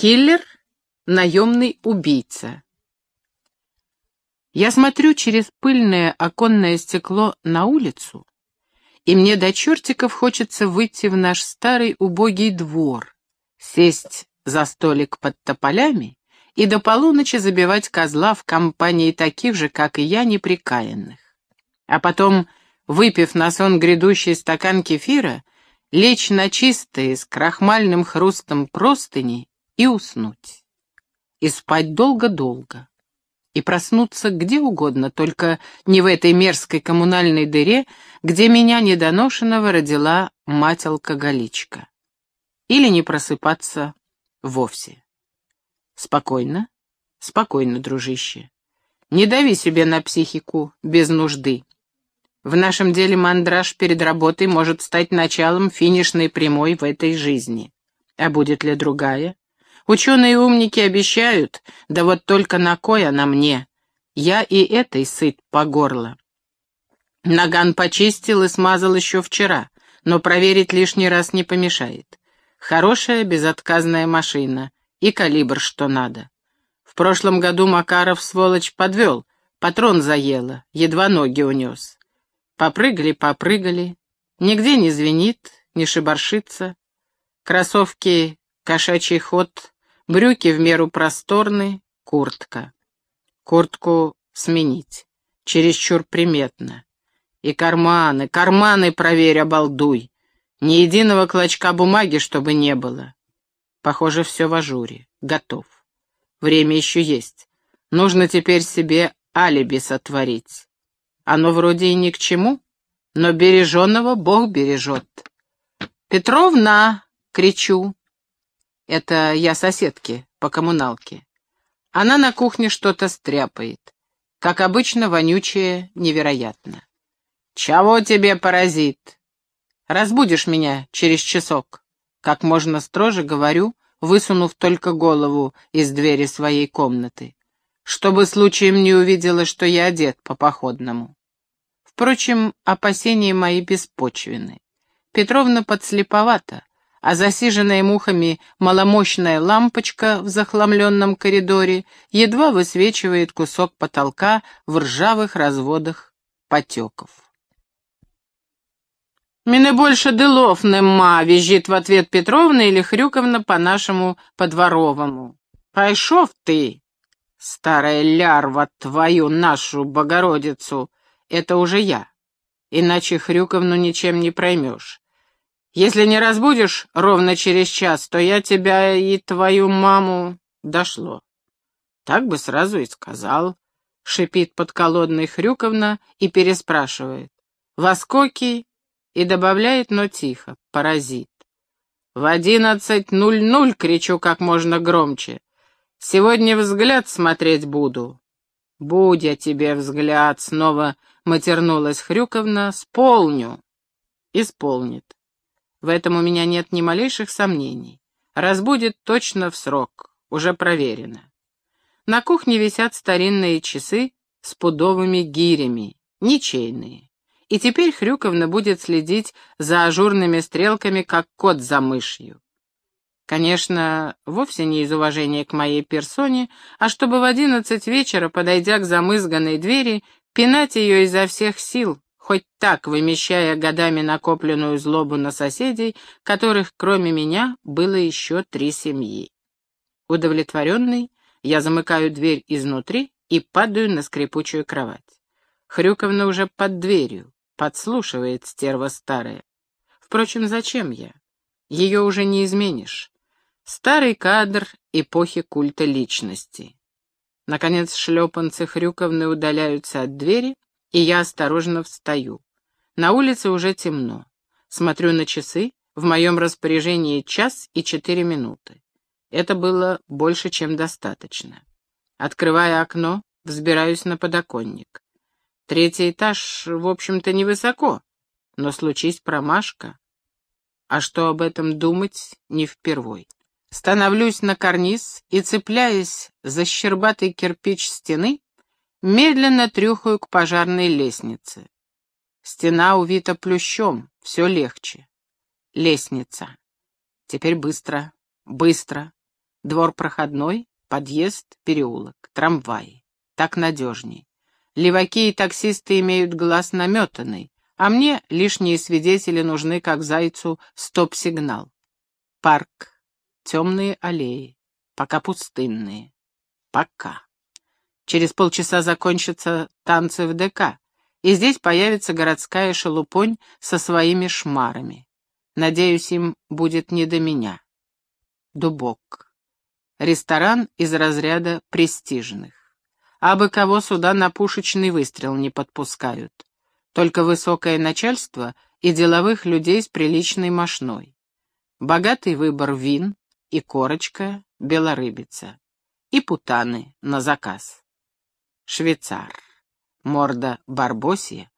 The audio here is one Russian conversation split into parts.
Киллер — наемный убийца. Я смотрю через пыльное оконное стекло на улицу, и мне до чертиков хочется выйти в наш старый убогий двор, сесть за столик под тополями и до полуночи забивать козла в компании таких же, как и я, неприкаянных. А потом, выпив на сон грядущий стакан кефира, лечь на чистые с крахмальным хрустом простыни и уснуть. И спать долго-долго. И проснуться где угодно, только не в этой мерзкой коммунальной дыре, где меня недоношенного родила мать-алкоголичка. Или не просыпаться вовсе. Спокойно, спокойно, дружище. Не дави себе на психику без нужды. В нашем деле мандраж перед работой может стать началом финишной прямой в этой жизни. А будет ли другая? Ученые-умники обещают, да вот только на кой она мне? Я и этой сыт по горло. Наган почистил и смазал еще вчера, но проверить лишний раз не помешает. Хорошая безотказная машина и калибр что надо. В прошлом году Макаров, сволочь, подвел, патрон заело, едва ноги унес. Попрыгали, попрыгали. Нигде не звенит, не шибаршится. Кроссовки кошачий ход, брюки в меру просторны, куртка. Куртку сменить. Чересчур приметно. И карманы, карманы проверь, обалдуй. Ни единого клочка бумаги, чтобы не было. Похоже, все в ажуре. Готов. Время еще есть. Нужно теперь себе алиби сотворить. Оно вроде и ни к чему, но береженного Бог бережет. «Петровна!» — кричу. Это я соседке по коммуналке. Она на кухне что-то стряпает. Как обычно, вонючее невероятно. «Чего тебе, паразит?» «Разбудишь меня через часок», — как можно строже говорю, высунув только голову из двери своей комнаты, чтобы случаем не увидела, что я одет по походному. Впрочем, опасения мои беспочвены. Петровна подслеповата, а засиженная мухами маломощная лампочка в захламленном коридоре едва высвечивает кусок потолка в ржавых разводах потеков. «Мене больше делов нема», — визжит в ответ Петровна или Хрюковна по-нашему подворовому. «Пойшов ты, старая лярва, твою нашу Богородицу!» это уже я. Иначе Хрюковну ничем не проймешь. Если не разбудишь ровно через час, то я тебя и твою маму дошло. Так бы сразу и сказал, — шипит подколодный Хрюковна и переспрашивает. Воскоки и добавляет, но тихо, паразит. В одиннадцать ноль-ноль кричу как можно громче. Сегодня взгляд смотреть буду. Будь я тебе взгляд, снова матернулась Хрюковна, сполню. Исполнит. В этом у меня нет ни малейших сомнений. Разбудит точно в срок, уже проверено. На кухне висят старинные часы с пудовыми гирями, ничейные. И теперь Хрюковна будет следить за ажурными стрелками, как кот за мышью. Конечно, вовсе не из уважения к моей персоне, а чтобы в одиннадцать вечера, подойдя к замызганной двери, пинать ее изо всех сил, хоть так вымещая годами накопленную злобу на соседей, которых, кроме меня, было еще три семьи. Удовлетворенный, я замыкаю дверь изнутри и падаю на скрипучую кровать. Хрюковна уже под дверью, подслушивает стерва старая. Впрочем, зачем я? Ее уже не изменишь. Старый кадр эпохи культа личности. Наконец шлепанцы Хрюковны удаляются от двери, и я осторожно встаю. На улице уже темно. Смотрю на часы, в моем распоряжении час и четыре минуты. Это было больше, чем достаточно. Открывая окно, взбираюсь на подоконник. Третий этаж, в общем-то, невысоко, но случись промашка. А что об этом думать, не впервой. Становлюсь на карниз и, цепляясь за щербатый кирпич стены, медленно трюхаю к пожарной лестнице. Стена увита плющом, все легче. Лестница. Теперь быстро, быстро. Двор проходной, подъезд, переулок, трамваи. Так надежней. Леваки и таксисты имеют глаз наметанный, а мне лишние свидетели нужны, как зайцу, стоп-сигнал. Парк, темные аллеи, пока пустынные. Пока. Через полчаса закончатся танцы в ДК, и здесь появится городская шелупонь со своими шмарами. Надеюсь, им будет не до меня. Дубок. Ресторан из разряда престижных. Абы кого сюда на пушечный выстрел не подпускают. Только высокое начальство и деловых людей с приличной мошной. Богатый выбор вин и корочка белорыбица. И путаны на заказ. Швейцар. Морда барбосия,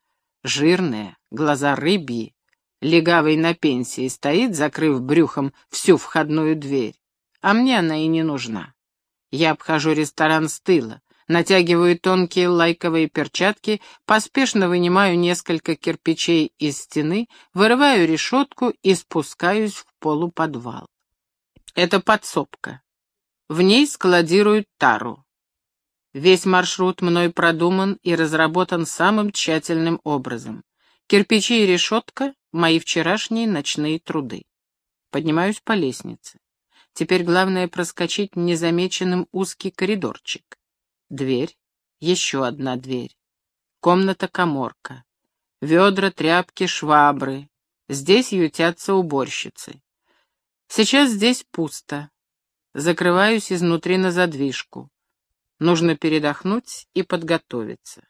жирная, глаза рыбьи, легавый на пенсии стоит, закрыв брюхом всю входную дверь. А мне она и не нужна. Я обхожу ресторан с тыла, натягиваю тонкие лайковые перчатки, поспешно вынимаю несколько кирпичей из стены, вырываю решетку и спускаюсь в полуподвал. Это подсобка. В ней складируют тару. Весь маршрут мной продуман и разработан самым тщательным образом. Кирпичи и решетка — мои вчерашние ночные труды. Поднимаюсь по лестнице. Теперь главное проскочить незамеченным узкий коридорчик. Дверь, еще одна дверь. Комната-коморка. Ведра, тряпки, швабры. Здесь ютятся уборщицы. Сейчас здесь пусто. Закрываюсь изнутри на задвижку. Нужно передохнуть и подготовиться.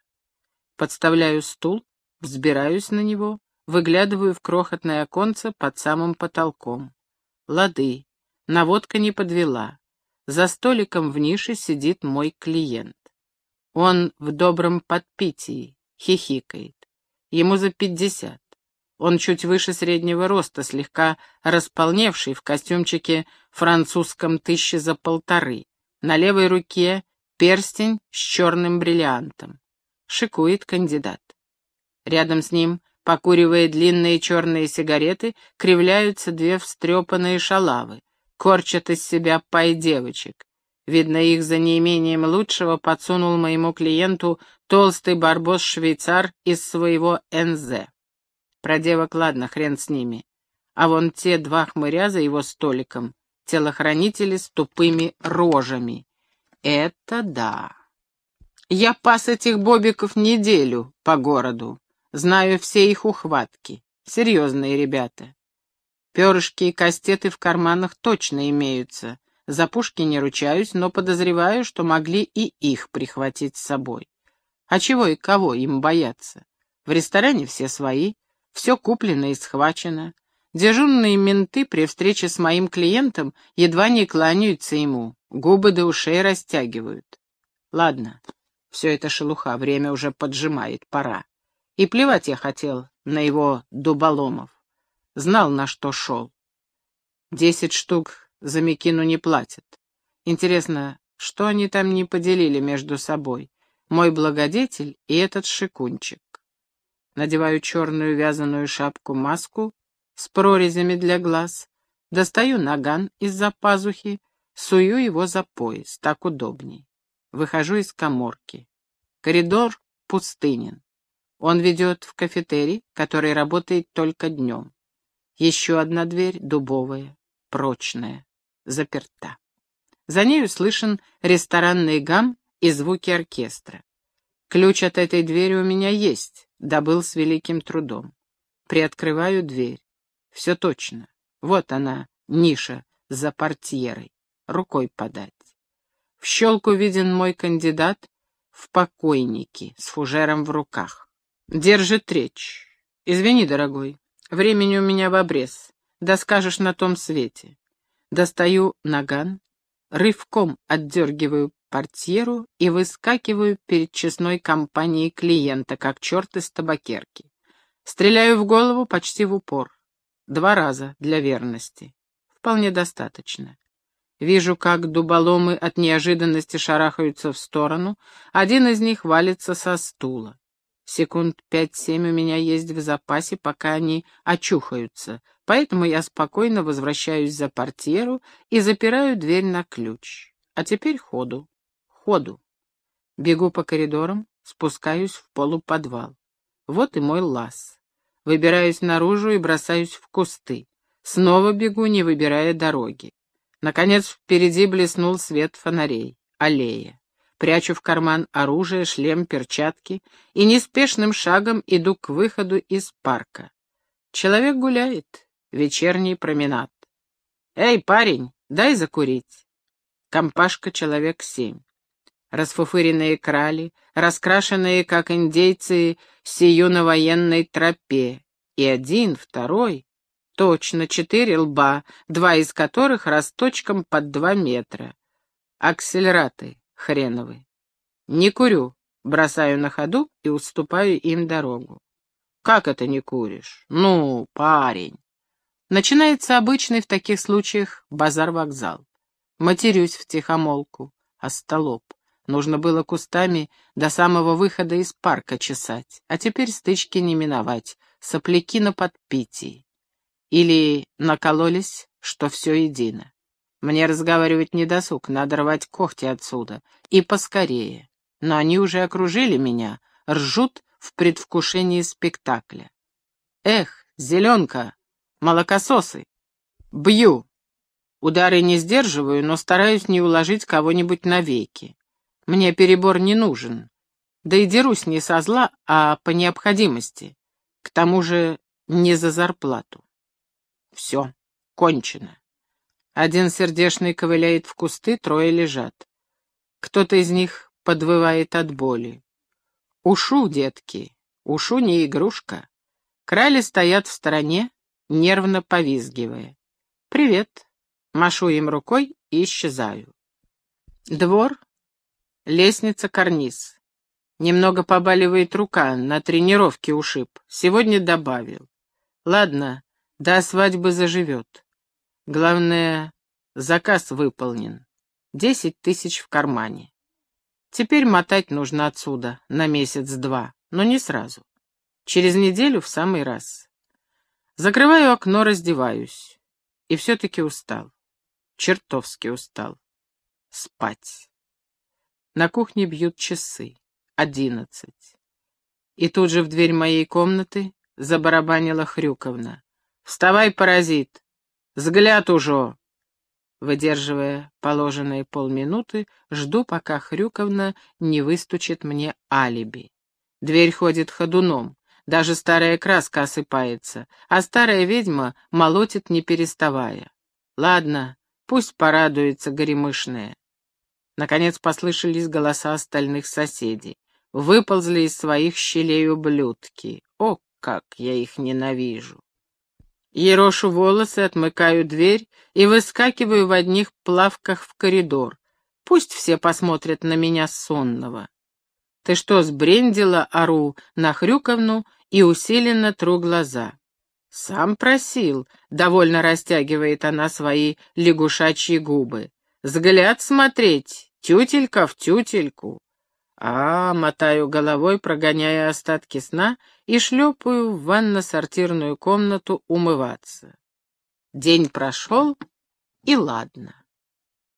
Подставляю стул, взбираюсь на него, выглядываю в крохотное оконце под самым потолком. Лады. Наводка не подвела. За столиком в нише сидит мой клиент. Он в добром подпитии, хихикает. Ему за пятьдесят. Он чуть выше среднего роста, слегка располневший в костюмчике французском тысячи за полторы. На левой руке перстень с черным бриллиантом. Шикует кандидат. Рядом с ним, покуривая длинные черные сигареты, кривляются две встрепанные шалавы корчат из себя пай девочек. Видно, их за неимением лучшего подсунул моему клиенту толстый барбос-швейцар из своего НЗ. Про девок ладно, хрен с ними. А вон те два хмыря за его столиком, телохранители с тупыми рожами. Это да. Я пас этих бобиков неделю по городу. Знаю все их ухватки. Серьезные ребята. Перышки и кастеты в карманах точно имеются. За пушки не ручаюсь, но подозреваю, что могли и их прихватить с собой. А чего и кого им бояться? В ресторане все свои, все куплено и схвачено. Дежурные менты при встрече с моим клиентом едва не кланяются ему, губы до ушей растягивают. Ладно, все это шелуха, время уже поджимает, пора. И плевать я хотел на его дуболомов. Знал, на что шел. Десять штук за Микину не платят. Интересно, что они там не поделили между собой? Мой благодетель и этот шикунчик. Надеваю черную вязаную шапку-маску с прорезями для глаз, достаю наган из-за пазухи, сую его за пояс, так удобней. Выхожу из коморки. Коридор пустынен. Он ведет в кафетерий, который работает только днем. Еще одна дверь, дубовая, прочная, заперта. За нею слышен ресторанный гам и звуки оркестра. Ключ от этой двери у меня есть, добыл с великим трудом. Приоткрываю дверь. Все точно. Вот она, ниша за портьерой. Рукой подать. В щелку виден мой кандидат в покойнике с фужером в руках. Держит речь. Извини, дорогой, Времени у меня в обрез. Да скажешь на том свете. Достаю наган, рывком отдергиваю портьеру и выскакиваю перед честной компанией клиента, как черт из табакерки. Стреляю в голову почти в упор. Два раза для верности. Вполне достаточно. Вижу, как дуболомы от неожиданности шарахаются в сторону. Один из них валится со стула. Секунд пять-семь у меня есть в запасе, пока они очухаются, поэтому я спокойно возвращаюсь за портьеру и запираю дверь на ключ. А теперь ходу, ходу. Бегу по коридорам, спускаюсь в полуподвал. Вот и мой лаз. Выбираюсь наружу и бросаюсь в кусты. Снова бегу, не выбирая дороги. Наконец впереди блеснул свет фонарей. Аллея. Прячу в карман оружие, шлем, перчатки и неспешным шагом иду к выходу из парка. Человек гуляет. Вечерний променад. «Эй, парень, дай закурить!» Компашка человек семь. Расфуфыренные крали, раскрашенные, как индейцы, сию на военной тропе. И один, второй, точно четыре лба, два из которых росточком под два метра. Акселераты хреновы. Не курю, бросаю на ходу и уступаю им дорогу. Как это не куришь? Ну, парень. Начинается обычный в таких случаях базар-вокзал. Матерюсь в тихомолку, а столоп. Нужно было кустами до самого выхода из парка чесать, а теперь стычки не миновать, сопляки на подпитии. Или накололись, что все едино. Мне разговаривать не досуг, надо рвать когти отсюда. И поскорее. Но они уже окружили меня, ржут в предвкушении спектакля. Эх, зеленка, молокососы! Бью! Удары не сдерживаю, но стараюсь не уложить кого-нибудь навеки. Мне перебор не нужен. Да и дерусь не со зла, а по необходимости. К тому же не за зарплату. Все, кончено. Один сердешный ковыляет в кусты, трое лежат. Кто-то из них подвывает от боли. Ушу, детки, ушу не игрушка. Крали стоят в стороне, нервно повизгивая. «Привет!» Машу им рукой и исчезаю. Двор, лестница, карниз. Немного побаливает рука, на тренировке ушиб. Сегодня добавил. Ладно, до свадьбы заживет. Главное, заказ выполнен. Десять тысяч в кармане. Теперь мотать нужно отсюда на месяц-два, но не сразу. Через неделю в самый раз. Закрываю окно, раздеваюсь. И все-таки устал. Чертовски устал. Спать. На кухне бьют часы. Одиннадцать. И тут же в дверь моей комнаты забарабанила Хрюковна. «Вставай, паразит! Взгляд уже!» Выдерживая положенные полминуты, жду, пока Хрюковна не выстучит мне алиби. Дверь ходит ходуном, даже старая краска осыпается, а старая ведьма молотит, не переставая. Ладно, пусть порадуется горемышная. Наконец послышались голоса остальных соседей. Выползли из своих щелей ублюдки. О, как я их ненавижу! Ерошу волосы, отмыкаю дверь и выскакиваю в одних плавках в коридор. Пусть все посмотрят на меня сонного. Ты что, сбрендила, ору на Хрюковну и усиленно тру глаза. Сам просил, довольно растягивает она свои лягушачьи губы. Взгляд смотреть, тютелька в тютельку. А, мотаю головой, прогоняя остатки сна, и шлепаю в ванно-сортирную комнату умываться. День прошел, и ладно.